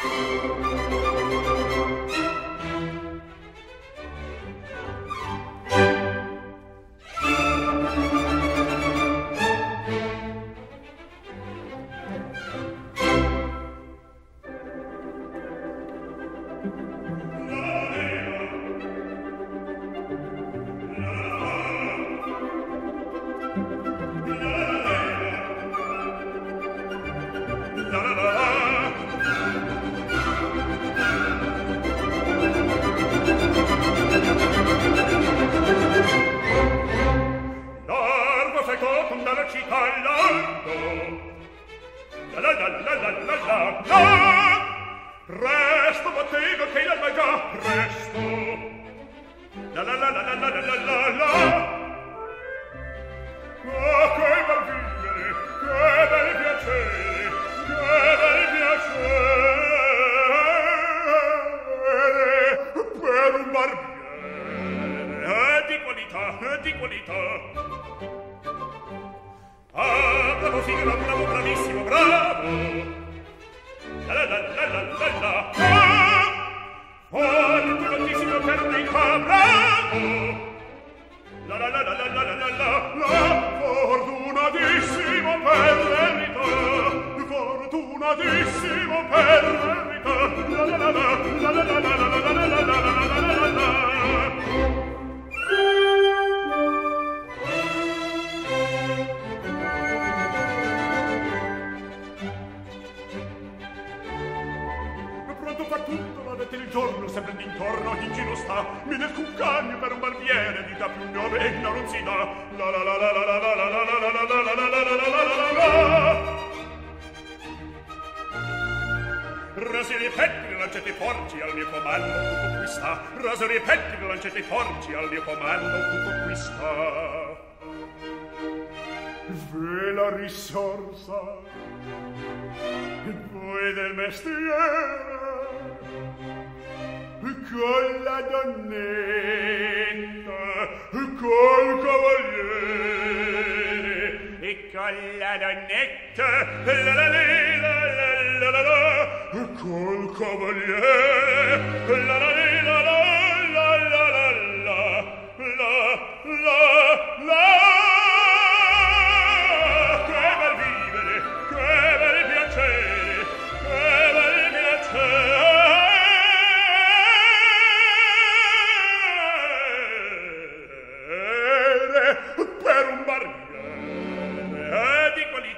Música Presto, bottega, che la vai già, resto. La la la la la la la la la. Oh, che bel vivere, che bel piacere, che bel piacere. Per un barbiere, eh, di qualità, eh, di qualità. Ah, bravo, figlio, bravo, bravissimo, bravo. tutto la notte e il giorno sempre d'intorno ogni giro sta mi del cuccagno per un barbiere vita più e non si dà la la la la la la la la la la la la la la la la la la Raseri e pettine, lancete forti al mio comando, tutto qui sta. Raseri e pettine, lancete forti al mio comando, tutto qui sta. Ve la risorsa, voi del mestiere, con la donnetta, col cavaliere, e con la donnetta, la la la la la la la la, col cavaliere, la la la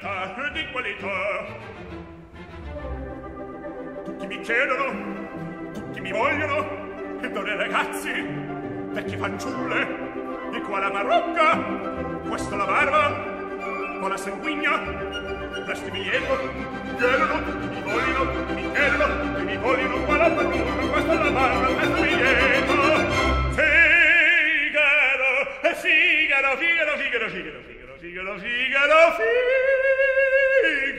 libertà e di qualità. Tutti mi chiedono, tutti mi vogliono, e donne ragazzi, vecchie fanciulle, di qua la parrucca, questo la barba, qua la sanguigna, prestibilietto, chiedono, tutti mi vogliono, mi chiedono, tutti mi vogliono, qua la fanciulla, questa la barba, prestibilietto. Figaro, Figaro, Figaro, Figaro, Figaro, Figaro, Figaro, Figaro, Figaro,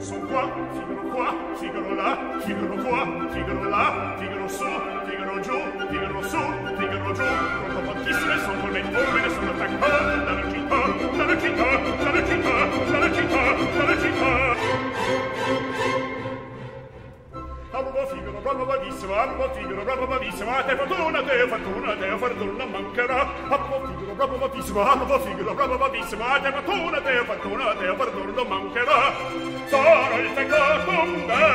su qua, Figaro qua, Figaro là, Figaro qua, Figaro là, Figaro su, Figaro giù, Figaro su, Figaro giù. Pronto fattissime, son col mentore, ne sono attaccato dalla città, dalla città, dalla città, dalla città, dalla città. Alba Figaro, bravo bravissimo, Alba Figaro, bravo bravissimo, a te fortuna, a te fortuna, a te fortuna, bravo bravissimo, ah, nuovo figlio, bravo bravissimo, ah, già fortuna, te, fortuna, te, fortuna, non mancherà. Sarò il fecco con me,